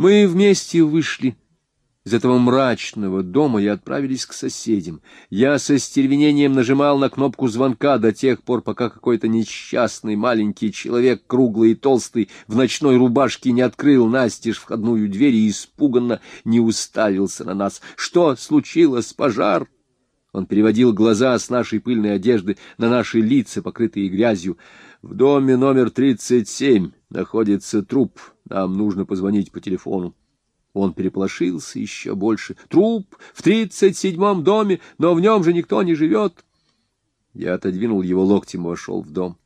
Мы вместе вышли из этого мрачного дома и отправились к соседям. Я со стервенением нажимал на кнопку звонка до тех пор, пока какой-то несчастный маленький человек, круглый и толстый, в ночной рубашке не открыл настежь входную дверь и испуганно не уставился на нас. «Что случилось? Пожар?» Он переводил глаза с нашей пыльной одежды на наши лица, покрытые грязью. «В доме номер тридцать семь находится труп. Нам нужно позвонить по телефону». Он переполошился еще больше. Труп в тридцать седьмом доме, но в нем же никто не живет. Я отодвинул его локтем и вошел в дом.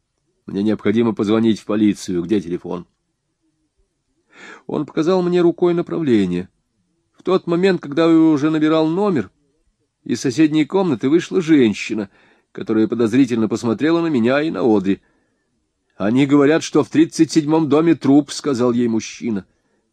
Мне необходимо позвонить в полицию. Где телефон? Он показал мне рукой направление. В тот момент, когда я уже набирал номер, из соседней комнаты вышла женщина, которая подозрительно посмотрела на меня и на Одри. «Они говорят, что в тридцать седьмом доме труп», — сказал ей мужчина.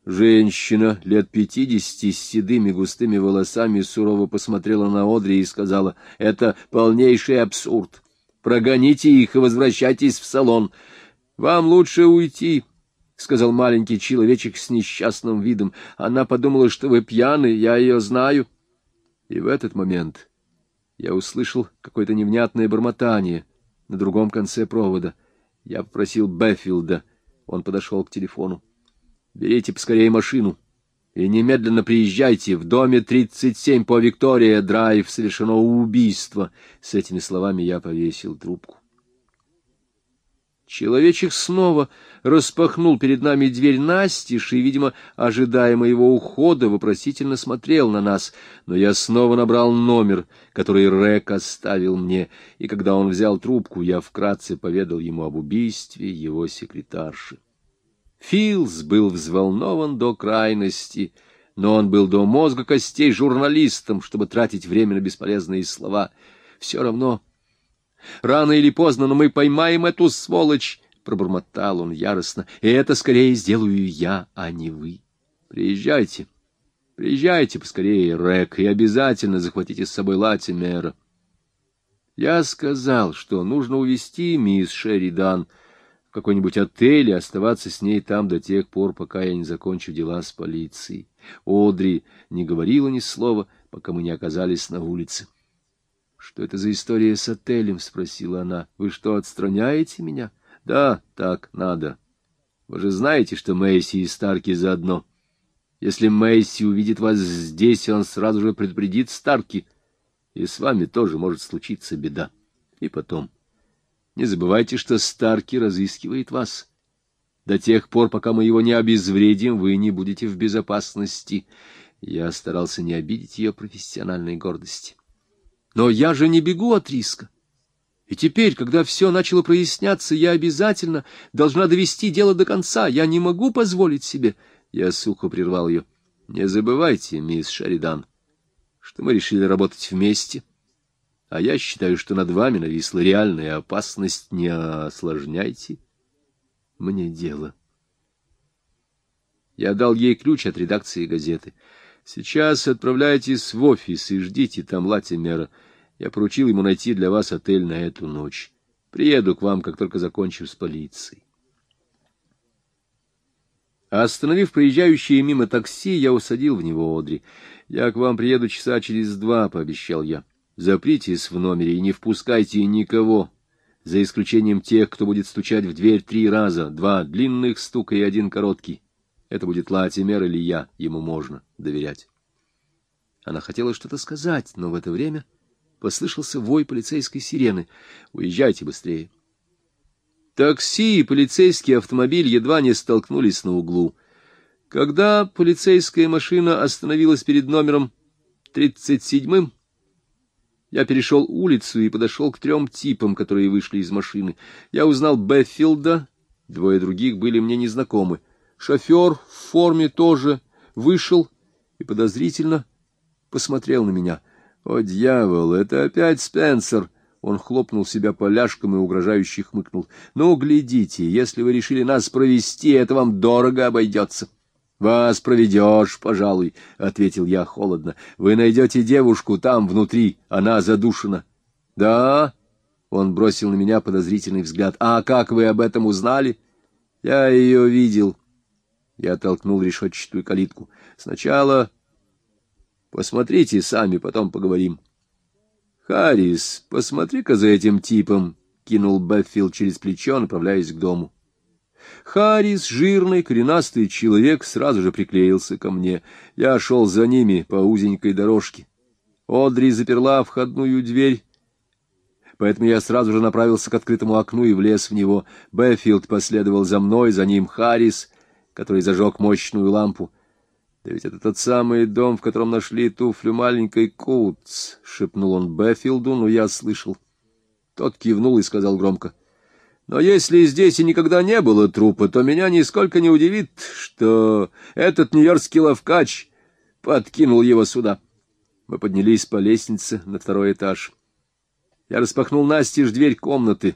Женщина лет пятидесяти с седыми густыми волосами сурово посмотрела на Одри и сказала, — Это полнейший абсурд. Прогоните их и возвращайтесь в салон. — Вам лучше уйти, — сказал маленький человечек с несчастным видом. Она подумала, что вы пьяны, я ее знаю. И в этот момент я услышал какое-то невнятное бормотание на другом конце провода. Я попросил Беффилда. Он подошел к телефону. Берите поскорее машину и немедленно приезжайте. В доме 37 по Виктория Драйв совершено убийство. С этими словами я повесил трубку. Человечек снова распахнул перед нами дверь настежь и, видимо, ожидая моего ухода, вопросительно смотрел на нас. Но я снова набрал номер, который Рек оставил мне, и когда он взял трубку, я вкратце поведал ему об убийстве его секретарши. Филс был взволнован до крайности, но он был до мозга костей журналистом, чтобы тратить время на бесполезные слова. Все равно, рано или поздно, но мы поймаем эту сволочь, — пробормотал он яростно, — и это скорее сделаю я, а не вы. Приезжайте, приезжайте поскорее, Рек, и обязательно захватите с собой Латимера. Я сказал, что нужно увезти мисс Шеридан, — в какой-нибудь отель и оставаться с ней там до тех пор, пока я не закончу дела с полицией. Одри не говорила ни слова, пока мы не оказались на улице. — Что это за история с отелем? — спросила она. — Вы что, отстраняете меня? — Да, так надо. Вы же знаете, что Мэйси и Старки заодно. Если Мэйси увидит вас здесь, он сразу же предупредит Старки, и с вами тоже может случиться беда. И потом... Не забывайте, что Старки разыскивает вас. До тех пор, пока мы его не обезвредим, вы не будете в безопасности. Я старался не обидеть ее профессиональной гордости. Но я же не бегу от риска. И теперь, когда все начало проясняться, я обязательно должна довести дело до конца. Я не могу позволить себе... Я сухо прервал ее. Не забывайте, мисс Шаридан, что мы решили работать вместе. — а я считаю, что над вами нависла реальная опасность. Не осложняйте мне дело. Я дал ей ключ от редакции газеты. Сейчас отправляйтесь в офис и ждите там Латимера. Я поручил ему найти для вас отель на эту ночь. Приеду к вам, как только закончу с полицией. Остановив проезжающие мимо такси, я усадил в него Одри. Я к вам приеду часа через два, — пообещал я. Запритесь в номере и не впускайте никого, за исключением тех, кто будет стучать в дверь три раза, два длинных стука и один короткий. Это будет Латимер или я, ему можно доверять. Она хотела что-то сказать, но в это время послышался вой полицейской сирены. «Уезжайте быстрее!» Такси и полицейский автомобиль едва не столкнулись на углу. Когда полицейская машина остановилась перед номером тридцать седьмым, я перешел улицу и подошел к трем типам, которые вышли из машины. Я узнал Беффилда, двое других были мне незнакомы. Шофер в форме тоже вышел и подозрительно посмотрел на меня. «О, дьявол, это опять Спенсер!» Он хлопнул себя поляшком и угрожающе хмыкнул. «Ну, глядите, если вы решили нас провести, это вам дорого обойдется». Вас проведешь, пожалуй, — ответил я холодно. Вы найдете девушку там, внутри, она задушена. — Да? — он бросил на меня подозрительный взгляд. — А как вы об этом узнали? — Я ее видел. Я толкнул решетчатую калитку. Сначала посмотрите сами, потом поговорим. Харрис, посмотри-ка за этим типом, кинул Бэффилд через плечо, направляясь к дому. Харрис, жирный, коренастый человек, сразу же приклеился ко мне. Я шел за ними по узенькой дорожке. Одри заперла входную дверь, поэтому я сразу же направился к открытому окну и влез в него. Бэффилд последовал за мной, за ним Харрис, который зажег мощную лампу. — Да ведь это тот самый дом, в котором нашли туфлю маленькой Коутс, — шепнул он Бэффилду, но я слышал. Тот кивнул и сказал громко. — Но если здесь и никогда не было трупа, то меня нисколько не удивит, что этот нью-йоркский ловкач подкинул его сюда. Мы поднялись по лестнице на второй этаж. Я распахнул настежь дверь комнаты,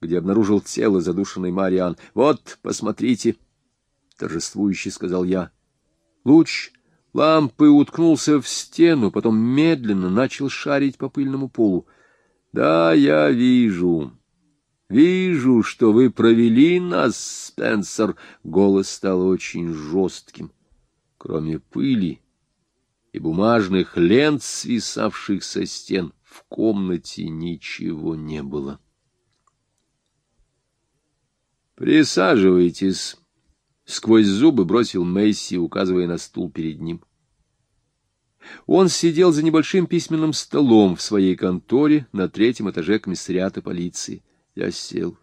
где обнаружил тело задушенной Мариан. — Вот, посмотрите, — торжествующе сказал я. Луч лампы уткнулся в стену, потом медленно начал шарить по пыльному полу. — Да, я вижу. Вижу, что вы провели нас, Спенсер. Голос стал очень жестким. Кроме пыли и бумажных лент, свисавших со стен, в комнате ничего не было. «Присаживайтесь», — сквозь зубы бросил Мэйси, указывая на стул перед ним. Он сидел за небольшим письменным столом в своей конторе на третьем этаже комиссариата полиции. Я сел.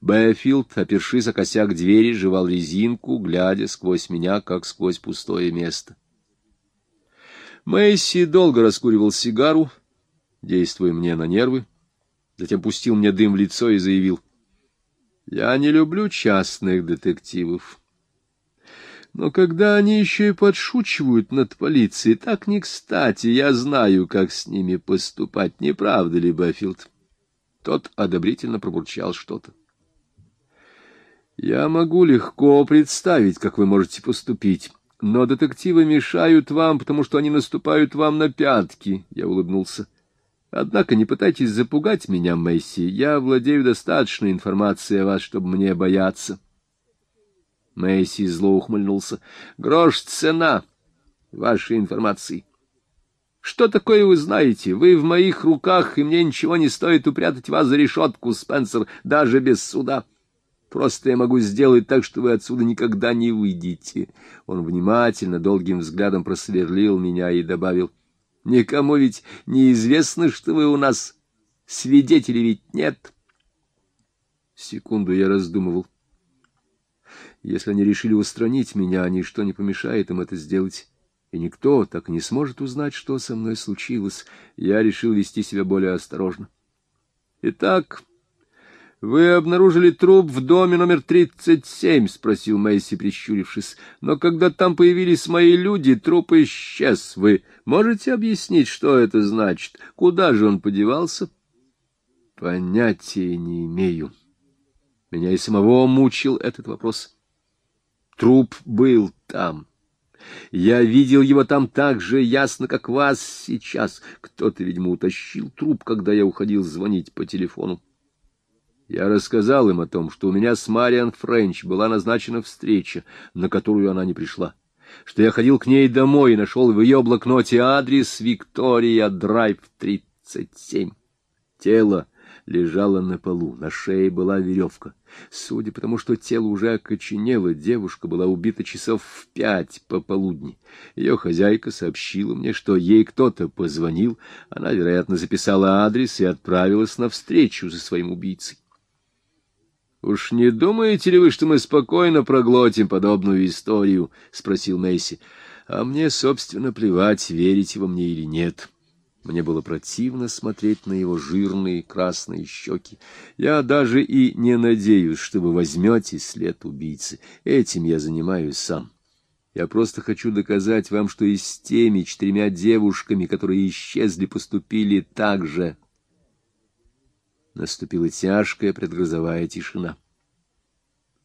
Бэфилд, опершись о косяк двери, жевал резинку, глядя сквозь меня, как сквозь пустое место. Мэйси долго раскуривал сигару, действуя мне на нервы, затем пустил мне дым в лицо и заявил. — Я не люблю частных детективов. Но когда они еще и подшучивают над полицией, так не кстати, я знаю, как с ними поступать, не правда ли, Бэффилд? Тот одобрительно пробурчал что-то. Я могу легко представить, как вы можете поступить. Но детективы мешают вам, потому что они наступают вам на пятки, — я улыбнулся. Однако не пытайтесь запугать меня, Месси. Я владею достаточной информацией о вас, чтобы мне бояться. Месси зло ухмыльнулся. Грош цена вашей информации. Что такое вы знаете? Вы в моих руках, и мне ничего не стоит упрятать вас за решетку, Спенсер, даже без суда. — Просто я могу сделать так, что вы отсюда никогда не выйдете. Он внимательно, долгим взглядом просверлил меня и добавил. Никому ведь неизвестно, что вы у нас. Свидетелей ведь нет. Секунду я раздумывал. Если они решили устранить меня, ничто не помешает им это сделать. И никто так не сможет узнать, что со мной случилось. Я решил вести себя более осторожно. Итак, «Вы обнаружили труп в доме номер тридцать семь?» — спросил Мэйси, прищурившись. «Но когда там появились мои люди, труп исчез. Вы можете объяснить, что это значит? Куда же он подевался?» «Понятия не имею. Меня и самого мучил этот вопрос. Труп был там». Я видел его там так же ясно, как вас сейчас. Кто-то, видимо, утащил труп, когда я уходил звонить по телефону. Я рассказал им о том, что у меня с Мариан Френч была назначена встреча, на которую она не пришла, что я ходил к ней домой и нашел в ее блокноте адрес Виктория Драйв 37. Тело лежало на полу, на шее была веревка. Судя по тому, что тело уже окоченело, девушка была убита часов в пять пополудни. Ее хозяйка сообщила мне, что ей кто-то позвонил, она, вероятно, записала адрес и отправилась на встречу со своим убийцей. — Уж не думаете ли вы, что мы спокойно проглотим подобную историю? — спросил Мэйси. — А мне, собственно, плевать, верите во мне или нет. Мне было противно смотреть на его жирные красные щеки. Я даже и не надеюсь, что вы возьмете след убийцы. Этим я занимаюсь сам. Я просто хочу доказать вам, что и с теми четырьмя девушками, которые исчезли, поступили так же. Наступила тяжкая предгрозовая тишина.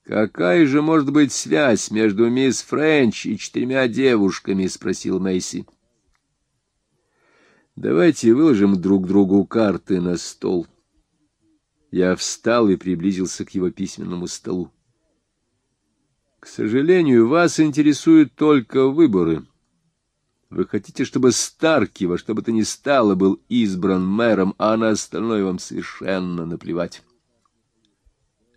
«Какая же может быть связь между мисс Френч и четырьмя девушками?» — спросил Мэйси. «Давайте выложим друг другу карты на стол». Я встал и приблизился к его письменному столу. К сожалению, вас интересуют только выборы. Вы хотите, чтобы Старки во что бы то ни стало был избран мэром, а на остальное вам совершенно наплевать.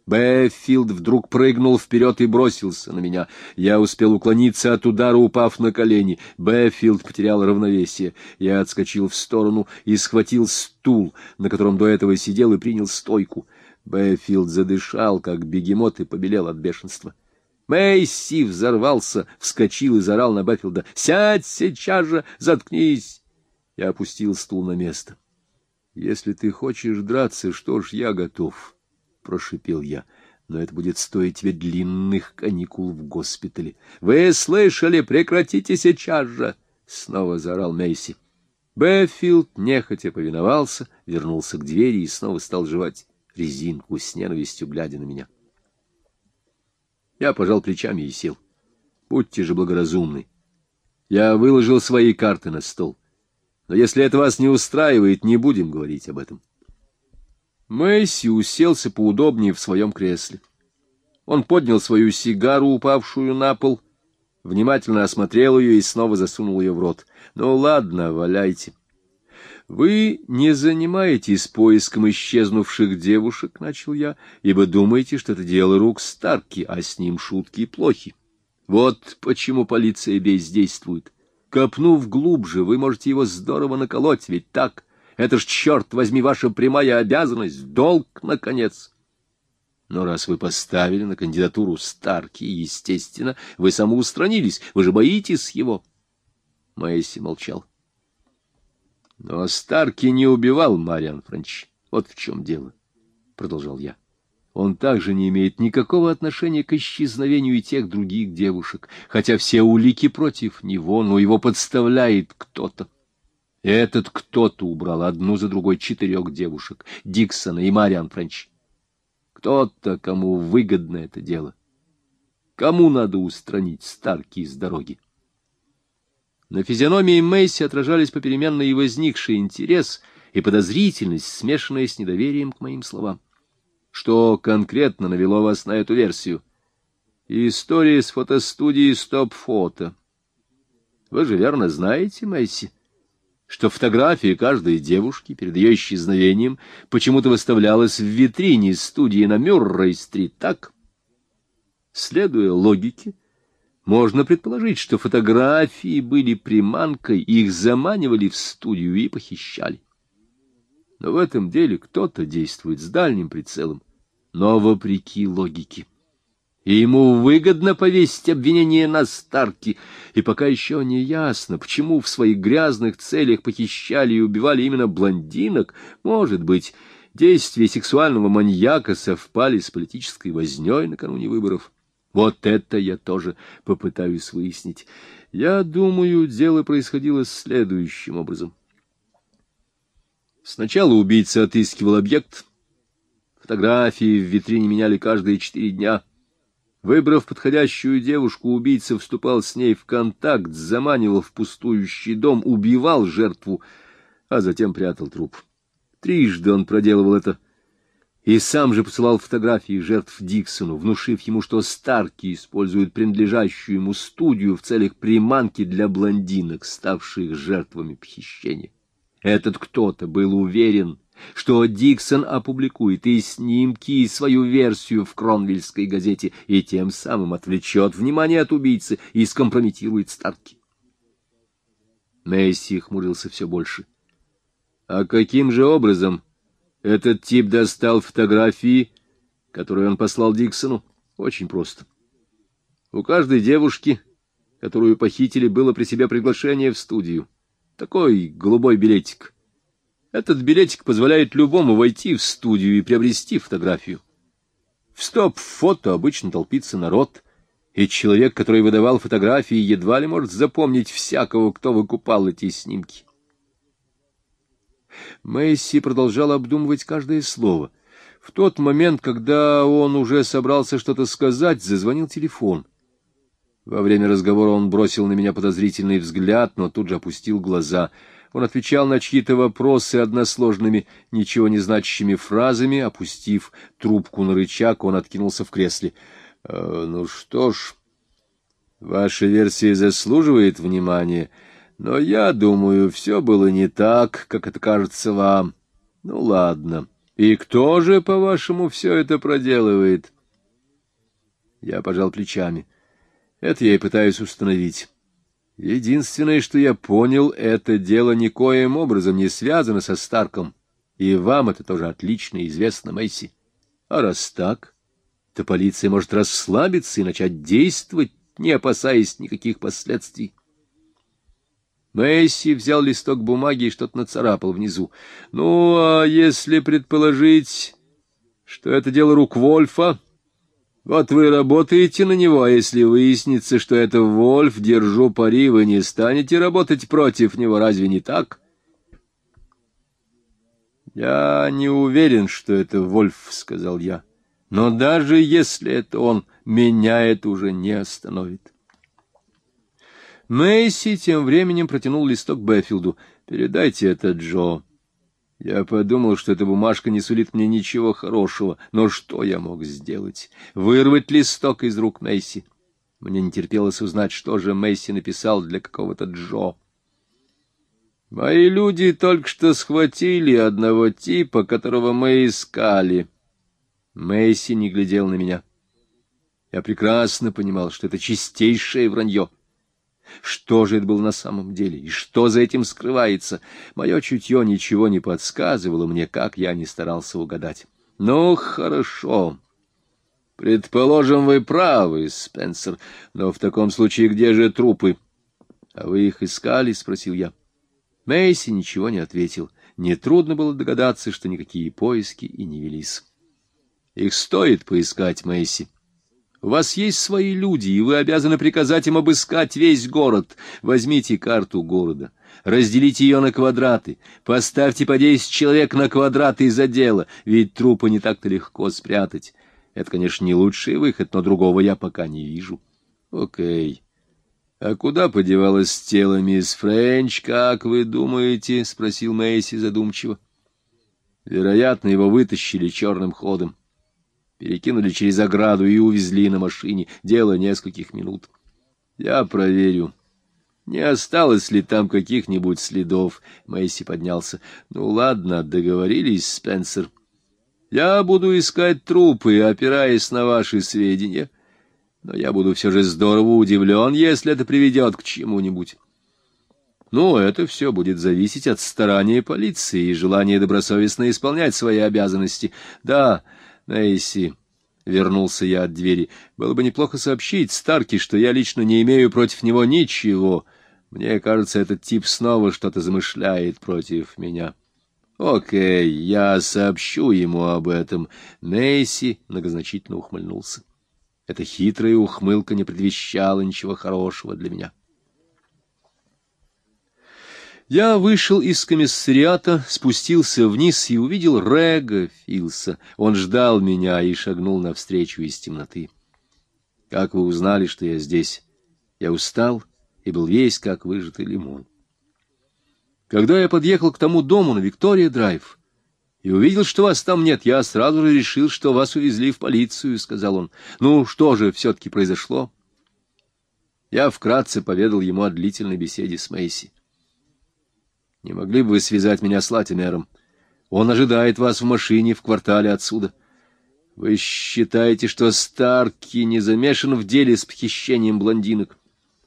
Бэффилд вдруг прыгнул вперед и бросился на меня. Я успел уклониться от удара, упав на колени. Бэффилд потерял равновесие. Я отскочил в сторону и схватил стул, на котором до этого сидел, и принял стойку. Бэффилд задышал, как бегемот, и побелел от бешенства. Мэйси взорвался, вскочил и заорал на Бэффилда. «Сядь сейчас же! Заткнись!» Я опустил стул на место. «Если ты хочешь драться, что ж, я готов», — прошипел я. «Но это будет стоить тебе длинных каникул в госпитале». «Вы слышали? Прекратите сейчас же!» — снова заорал Мейси. Бэффилд нехотя повиновался, вернулся к двери и снова стал жевать резинку с ненавистью, глядя на меня. Я пожал плечами и сел. Будьте же благоразумны. Я выложил свои карты на стол. Но если это вас не устраивает, не будем говорить об этом. Мэйси уселся поудобнее в своем кресле. Он поднял свою сигару, упавшую на пол, внимательно осмотрел ее и снова засунул ее в рот. — Ну ладно, валяйте. — вы не занимаетесь поиском исчезнувших девушек, — начал я, — ибо думаете, что это дело рук Старки, а с ним шутки плохи. Вот почему полиция бездействует. Копнув глубже, вы можете его здорово наколоть, ведь так? Это ж, черт возьми, ваша прямая обязанность, долг, наконец. Но раз вы поставили на кандидатуру Старки, естественно, вы самоустранились, вы же боитесь его. Мэйси молчал. — но Старки не убивал Мариан Франч. Вот в чем дело, — продолжал я. Он также не имеет никакого отношения к исчезновению тех других девушек, хотя все улики против него, но его подставляет кто-то. Этот кто-то убрал одну за другой четырех девушек, Диксона и Мариан Френч. Кто-то, кому выгодно это дело. Кому надо устранить Старки из дороги? На физиономии Мэйси отражались попеременно и возникший интерес, и подозрительность, смешанная с недоверием к моим словам. Что конкретно навело вас на эту версию? История с фотостудии «Стоп-фото». Вы же верно знаете, Мэйси, что фотография каждой девушки перед ее исчезновением почему-то выставлялась в витрине студии на Мюррей-стрит, так? Следуя логике, можно предположить, что фотографии были приманкой, их заманивали в студию и похищали. Но в этом деле кто-то действует с дальним прицелом, но вопреки логике. И ему выгодно повесить обвинение на Старки, и пока еще не ясно, почему в своих грязных целях похищали и убивали именно блондинок, может быть, действия сексуального маньяка совпали с политической вознёй накануне выборов. Вот это я тоже попытаюсь выяснить. Я думаю, дело происходило следующим образом. Сначала убийца отыскивал объект. Фотографии в витрине меняли каждые четыре дня. Выбрав подходящую девушку, убийца вступал с ней в контакт, заманивал в пустующий дом, убивал жертву, а затем прятал труп. Трижды он проделывал это и сам же посылал фотографии жертв Диксону, внушив ему, что Старки используют принадлежащую ему студию в целях приманки для блондинок, ставших жертвами похищения. Этот кто-то был уверен, что Диксон опубликует и снимки, и свою версию в Кронвильской газете, и тем самым отвлечет внимание от убийцы и скомпрометирует Старки. Месси хмурился все больше. — А каким же образом этот тип достал фотографии, которые он послал Диксону. Очень просто. У каждой девушки, которую похитили, было при себе приглашение в студию. Такой голубой билетик. Этот билетик позволяет любому войти в студию и приобрести фотографию. В стоп-фото обычно толпится народ, и человек, который выдавал фотографии, едва ли может запомнить всякого, кто выкупал эти снимки. Мэйси продолжал обдумывать каждое слово. В тот момент, когда он уже собрался что-то сказать, зазвонил телефон. Во время разговора он бросил на меня подозрительный взгляд, но тут же опустил глаза. Он отвечал на чьи-то вопросы односложными, ничего не значащими фразами. Опустив трубку на рычаг, он откинулся в кресле. — Э, ну что ж, ваша версия заслуживает внимания, но я думаю, все было не так, как это кажется вам. Ну ладно. И кто же, по-вашему, все это проделывает? Я пожал плечами. Это я и пытаюсь установить. Единственное, что я понял, это дело никоим образом не связано со Старком, и вам это тоже отлично известно, Мэйси. А раз так, то полиция может расслабиться и начать действовать, не опасаясь никаких последствий. Мэйси взял листок бумаги и что-то нацарапал внизу. Ну, а если предположить, что это дело рук Вольфа... Вот вы работаете на него, а если выяснится, что это Вольф, держу пари, вы не станете работать против него, разве не так? Я не уверен, что это Вольф, — сказал я. Но даже если это он, меня это уже не остановит. Мэйси тем временем протянул листок Бэффилду. «Передайте это Джо». Я подумал, что эта бумажка не сулит мне ничего хорошего, но что я мог сделать? Вырвать листок из рук Мэйси? Мне не терпелось узнать, что же Мэйси написал для какого-то Джо. Мои люди только что схватили одного типа, которого мы искали. Мэйси не глядел на меня. Я прекрасно понимал, что это чистейшее вранье. Что же это было на самом деле, и что за этим скрывается? Мое чутье ничего не подсказывало мне, как я не старался угадать. Ну, хорошо. Предположим, вы правы, Спенсер, но в таком случае где же трупы? А вы их искали? — спросил я. Мэйси ничего не ответил. Нетрудно было догадаться, что никакие поиски и не велись. Их стоит поискать, Мэйси. У вас есть свои люди, и вы обязаны приказать им обыскать весь город. Возьмите карту города, разделите ее на квадраты, поставьте по десять человек на квадраты из дело, ведь трупы не так-то легко спрятать. Это, конечно, не лучший выход, но другого я пока не вижу. Окей. А куда подевалось тело мисс Френч, как вы думаете? — спросил Мэйси задумчиво. Вероятно, его вытащили черным ходом перекинули через ограду и увезли на машине. Дело нескольких минут. Я проверю. Не осталось ли там каких-нибудь следов? Мэйси поднялся. Ну ладно, договорились, Спенсер. Я буду искать трупы, опираясь на ваши сведения. Но я буду все же здорово удивлен, если это приведет к чему-нибудь. Ну, это все будет зависеть от старания полиции и желания добросовестно исполнять свои обязанности. Да, Нейси, — вернулся я от двери, — было бы неплохо сообщить Старки, что я лично не имею против него ничего. Мне кажется, этот тип снова что-то замышляет против меня. Окей, я сообщу ему об этом. Нейси многозначительно ухмыльнулся. Эта хитрая ухмылка не предвещала ничего хорошего для меня. Я вышел из комиссариата, спустился вниз и увидел Рега Филса. Он ждал меня и шагнул навстречу из темноты. Как вы узнали, что я здесь? Я устал и был весь как выжатый лимон. Когда я подъехал к тому дому на Виктория-драйв и увидел, что вас там нет, я сразу же решил, что вас увезли в полицию, — сказал он. Ну, что же все-таки произошло? Я вкратце поведал ему о длительной беседе с Мэйси. Не могли бы вы связать меня с Латимером? Он ожидает вас в машине в квартале отсюда. Вы считаете, что Старки не замешан в деле с похищением блондинок?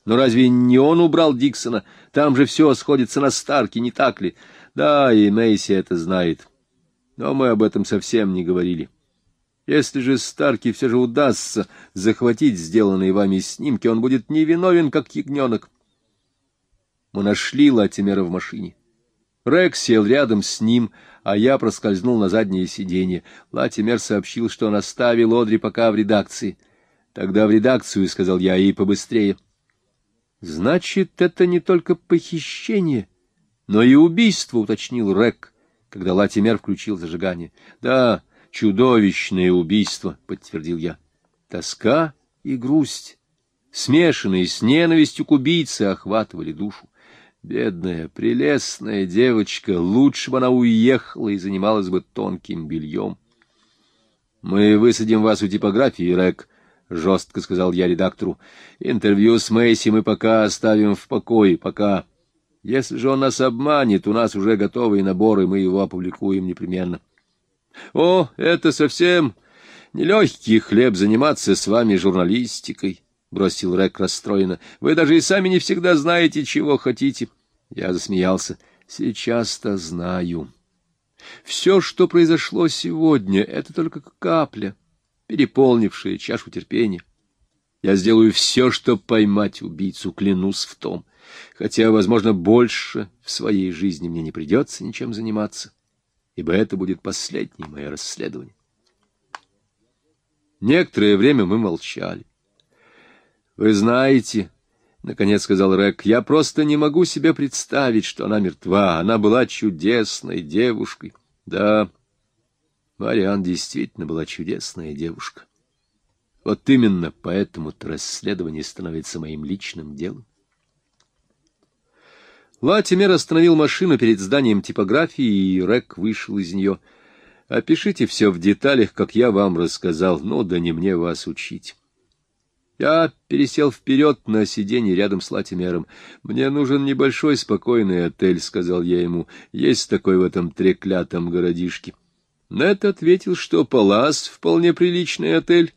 Но разве не он убрал Диксона? Там же все сходится на Старки, не так ли? Да, и Мейси это знает. Но мы об этом совсем не говорили. Если же Старки все же удастся захватить сделанные вами снимки, он будет невиновен, как ягненок. Мы нашли Латимера в машине. Рекс сел рядом с ним, а я проскользнул на заднее сиденье. Латимер сообщил, что он оставил Одри пока в редакции. Тогда в редакцию, — сказал я, — и побыстрее. — Значит, это не только похищение, но и убийство, — уточнил Рек, когда Латимер включил зажигание. — Да, чудовищное убийство, — подтвердил я. Тоска и грусть, смешанные с ненавистью к убийце, охватывали душу. Бедная, прелестная девочка, лучше бы она уехала и занималась бы тонким бельем. Мы высадим вас у типографии, Рек, — жестко сказал я редактору. — Интервью с Мэйси мы пока оставим в покое, пока. Если же он нас обманет, у нас уже готовые наборы, мы его опубликуем непременно. — О, это совсем нелегкий хлеб заниматься с вами журналистикой, — бросил Рек расстроенно. — Вы даже и сами не всегда знаете, чего хотите. Я засмеялся. — Сейчас-то знаю. Все, что произошло сегодня, — это только капля переполнившие чашу терпения. Я сделаю все, чтобы поймать убийцу, клянусь в том. Хотя, возможно, больше в своей жизни мне не придется ничем заниматься, ибо это будет последнее мое расследование. Некоторое время мы молчали. «Вы знаете, — наконец сказал Рек, — я просто не могу себе представить, что она мертва. Она была чудесной девушкой. Да, Мариан действительно была чудесная девушка. Вот именно поэтому-то расследование становится моим личным делом. Латимер остановил машину перед зданием типографии, и Рек вышел из нее. «Опишите все в деталях, как я вам рассказал, но да не мне вас учить». Я пересел вперед на сиденье рядом с Латимером. «Мне нужен небольшой спокойный отель», — сказал я ему. «Есть такой в этом треклятом городишке». Нет ответил, что Палас — вполне приличный отель,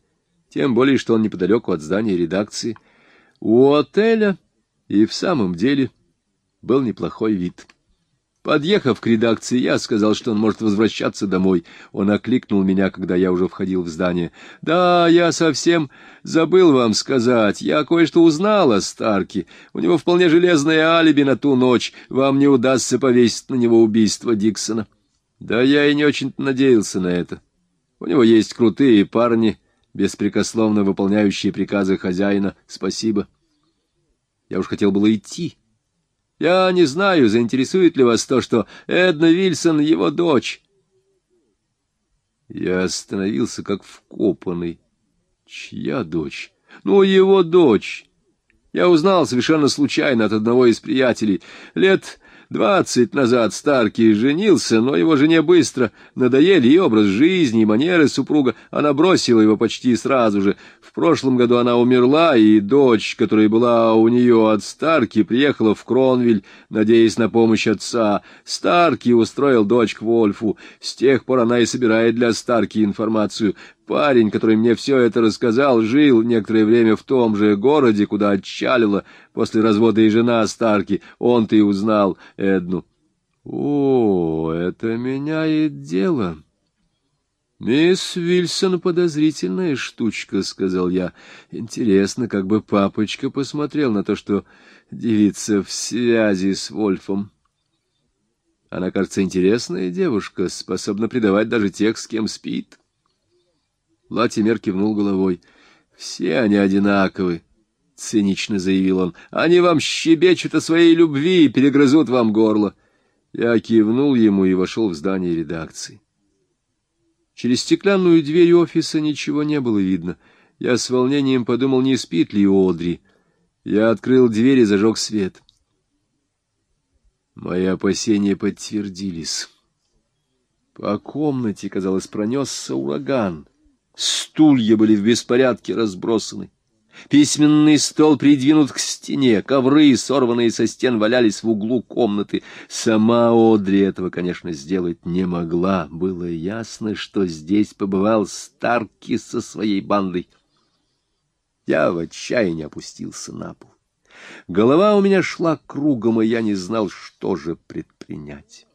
тем более, что он неподалеку от здания редакции. У отеля и в самом деле был неплохой вид. Подъехав к редакции, я сказал, что он может возвращаться домой. Он окликнул меня, когда я уже входил в здание. «Да, я совсем забыл вам сказать. Я кое-что узнал о Старке. У него вполне железное алиби на ту ночь. Вам не удастся повесить на него убийство Диксона». Да я и не очень надеялся на это. У него есть крутые парни, беспрекословно выполняющие приказы хозяина. Спасибо. Я уж хотел было идти. Я не знаю, заинтересует ли вас то, что Эдна Вильсон — его дочь. Я остановился как вкопанный. Чья дочь? Ну, его дочь. Я узнал совершенно случайно от одного из приятелей. Лет Двадцать назад Старки женился, но его жене быстро надоели и образ жизни, и манеры супруга. Она бросила его почти сразу же. В прошлом году она умерла, и дочь, которая была у нее от Старки, приехала в Кронвиль, надеясь на помощь отца. Старки устроил дочь к Вольфу. С тех пор она и собирает для Старки информацию. Парень, который мне все это рассказал, жил некоторое время в том же городе, куда отчалила после развода и жена Старки. Он-то и узнал Эдну. — О, это меняет дело. — Мисс Вильсон подозрительная штучка, — сказал я. Интересно, как бы папочка посмотрел на то, что девица в связи с Вольфом. Она, кажется, интересная девушка, способна предавать даже тех, с кем спит. — Латимер кивнул головой. — Все они одинаковы, — цинично заявил он. — Они вам щебечут о своей любви и перегрызут вам горло. Я кивнул ему и вошел в здание редакции. Через стеклянную дверь офиса ничего не было видно. Я с волнением подумал, не спит ли Одри. Я открыл дверь и зажег свет. Мои опасения подтвердились. По комнате, казалось, пронесся ураган — Стулья были в беспорядке разбросаны. Письменный стол придвинут к стене, ковры, сорванные со стен, валялись в углу комнаты. Сама Одри этого, конечно, сделать не могла. Было ясно, что здесь побывал Старки со своей бандой. Я в отчаянии опустился на пол. Голова у меня шла кругом, и я не знал, что же предпринять.